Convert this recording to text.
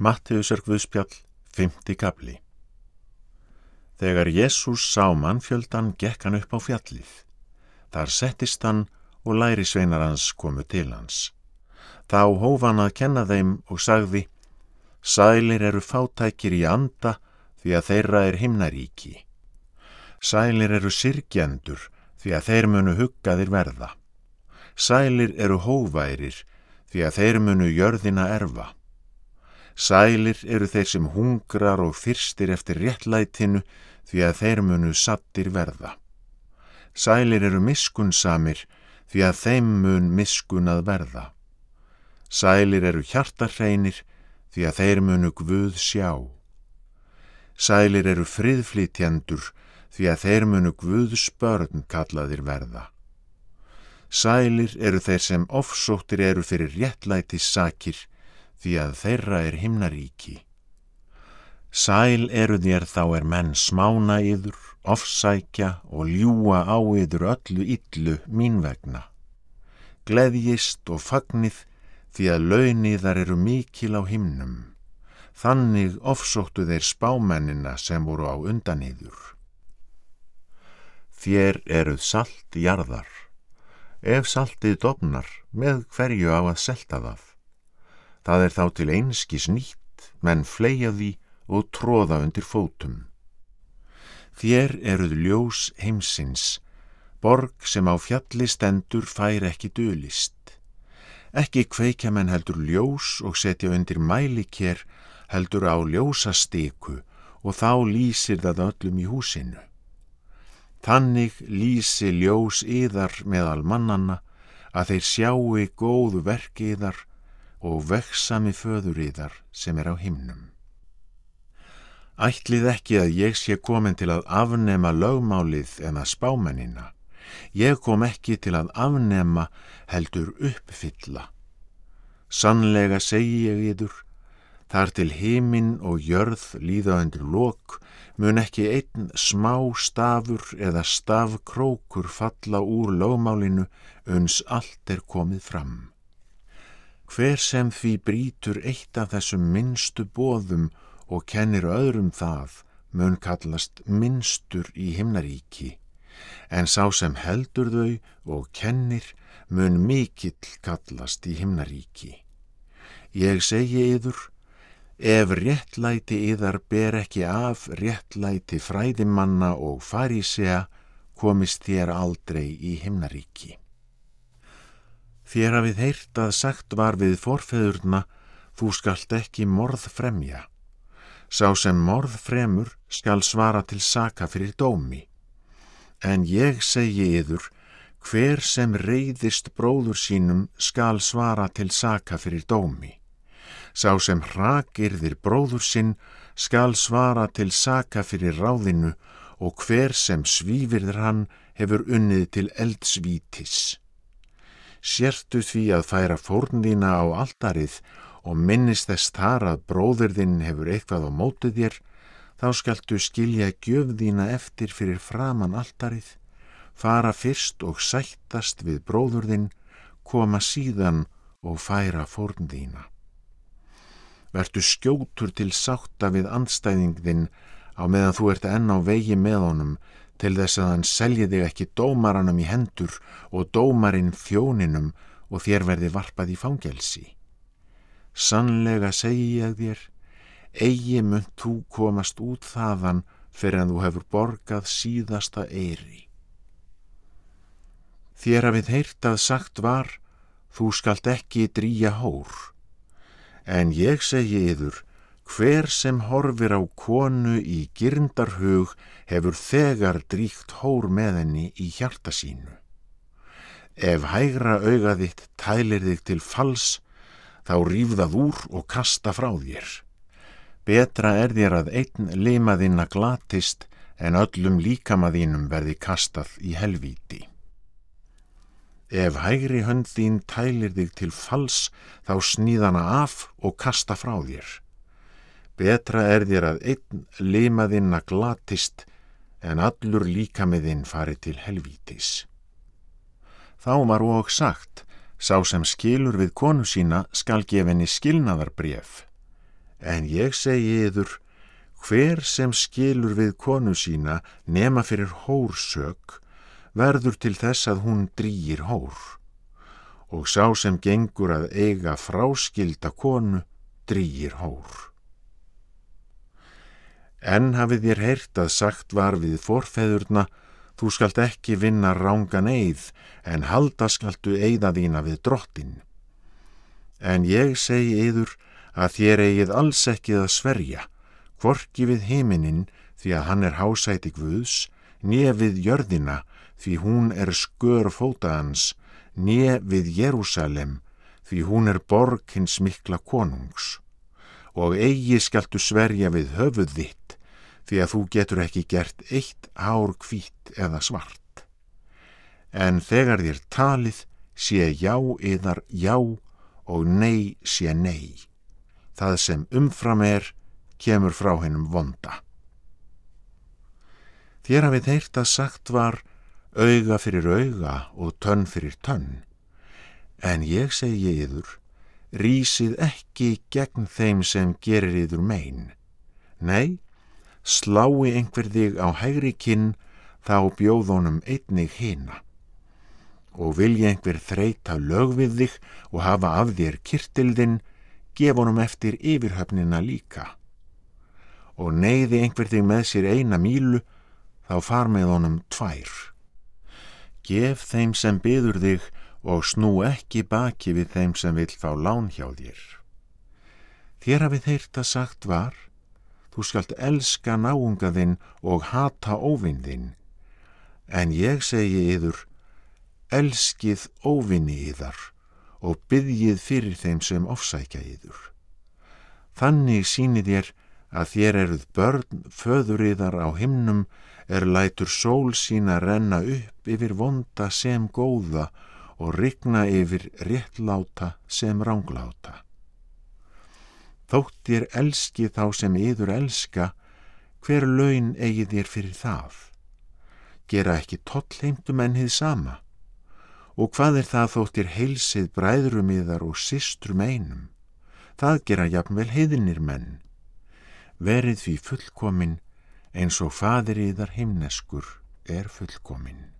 Mattiusar Guðspjall, 5. kapli Þegar Jésús sá mannfjöldan gekk hann upp á fjallið. Þar settist hann og læri sveinar hans komu til hans. Þá hóf hann að kenna þeim og sagði Sælir eru fátækir í anda því að þeirra er himnaríki. Sælir eru sirkjendur því að þeir munu huggaðir verða. Sælir eru hóværir því að þeir munu jörðina erfa. Sælir eru þeir sem hungrar og fyrstir eftir réttlætinu því að þeir munu sattir verða. Sælir eru miskunsamir því að þeim mun miskun að verða. Sælir eru hjartarhreinir því að þeir munu guð sjá. Sælir eru friðflítjendur því að þeir munu guðs börn kallaðir verða. Sælir eru þeir sem ofsóttir eru fyrir réttlætis sakir því að þeirra er himnaríki. Sæl eru þér þá er menn smána yður, ofsækja og ljúa á yður öllu illu mín vegna. Gleðjist og fagnið því að launiðar eru mikil á himnum. Þannig ofsóttu þeir spámennina sem voru á undan yður. Þér eruð salt jarðar. Ef saltið dofnar, með hverju á að selta það? Það er þá til einskis nýtt, menn fleia því og tróða undir fótum. Þér eruð ljós heimsins, borg sem á fjalli stendur fær ekki dölist. Ekki kveikja menn heldur ljós og setja undir mælikér heldur á ljósastiku og þá lýsir það öllum í húsinu. Þannig lýsi ljós yðar meðal mannanna að þeir sjáu góðu verkiðar og veksami föður yðar sem er á himnum. Ætlið ekki að ég sé komin til að afnema lögmálið en að spámennina. Ég kom ekki til að afnema heldur uppfylla. Sannlega segi ég yður, þar til heiminn og jörð líða undir lok, mun ekki einn smá stafur eða stafkrókur falla úr lögmálinu uns allt er komið fram. Hver sem því brítur eitt af þessum minnstu bóðum og kennir öðrum það, mun kallast minnstur í himnaríki, en sá sem heldur þau og kennir mun mikill kallast í himnaríki. Ég segi yður, ef réttlæti yðar ber ekki af réttlæti fræðimanna og farísea, komist þér aldrei í himnaríki. Þér hafið heyrt að sagt var við forfeðurna, þú skalt ekki morð fremja. Sá sem morð fremur skal svara til saka fyrir dómi. En ég segi yður, hver sem reyðist bróður sínum skal svara til saka fyrir dómi. Sá sem hrakirðir bróður sinn skal svara til saka fyrir ráðinu og hver sem svífirður hann hefur unnið til eldsvítis sértu því að færa fórnðina á altarið og minnist þess þar að bróðurðinn hefur eitthvað á mótið þér, þá skaltu skilja gjöfðína eftir fyrir framann altarið, fara fyrst og sættast við bróðurðinn, koma síðan og færa fórnðína. Vertu skjótur til sátta við andstæðingðinn á meðan þú ert enn á vegi með honum til þess að hann selji þig ekki dómaranum í hendur og dómarinn þjóninum og þér verði varpað í fangelsi. Sannlega segi ég þér, eigi munt þú komast út þaðan fyrir að þú hefur borgað síðasta eiri. Þér hafið heyrt að sagt var, þú skalt ekki drýja hór, en ég segi yður, Hver sem horfir á konu í girndarhug hefur þegar dríkt hór með henni í hjarta sínu. Ef hægra augaðitt tælir þig til fals, þá rýfðað úr og kasta frá þér. Betra er þér að einn limaðinn að glatist en öllum líkamaðínum verði kastað í helvíti. Ef hægri höndin tælir þig til fals, þá sníðana af og kasta frá þér. Betra er þér að einn limaðinn að glatist en allur líkamiðinn fari til helvítis. Þá var og sagt, sá sem skilur við konu sína skal gefinni skilnaðarbref, En ég segi yður, hver sem skilur við konu sína nema fyrir hórsök, verður til þess að hún drýir hór. Og sá sem gengur að eiga fráskilda konu, drýir hór. En hafið þér heyrt að sagt var við forfeðurna, þú skalt ekki vinna rángan eið, en halda skaltu eiða þína við drottin. En ég segi yður að þér eigið alls ekki að sverja, hvorki við heiminin því að hann er hásæti Guðs, nýja við jörðina því hún er skör fótaðans, nýja við Jérúsalem því hún er borg hins mikla konungs. Og eigi skaltu sverja við höfuð þitt, því að þú getur ekki gert eitt hár hvít eða svart. En þegar þér talið sé já yðar já og nei sé nei. Það sem umfram er kemur frá hennum vonda. Þér hafið heyrt að sagt var auga fyrir auga og tönn fyrir tönn. En ég segi yður, rýsið ekki gegn þeim sem gerir yður megin. Nei, slái einhver þig á hægri kinn þá bjóðunum einnig hina. Og vilji einhver þreita lög við þig og hafa af þér kirtildin, gef honum eftir yfirhöfnina líka. Og neyði einhver þig með sér eina mílu, þá far með honum tvær. Gef þeim sem byður þig og snú ekki baki við þeim sem vil fá lán hjá þér. Þér hafið heyrt að sagt var, þú skalt elska náungaðinn og hata óvinðinn. En ég segi yður, elskið óvinni yðar og byggjið fyrir þeim sem ofsækja yður. Þannig sínir þér að þér eruð börn föður yðar á himnum er lætur sól sína renna upp yfir vonda sem góða og rigna yfir réttláta sem rángláta. Þóttir elski þá sem yður elska, hver laun eigi þér fyrir það? Gera ekki tollheimtum en hið sama? Og hvað er það þóttir heilsið bræðrum yðar og sistrum einum? Það gera jafnvel heiðinir menn. Verið því fullkomin eins og fadir yðar himneskur er fullkomin.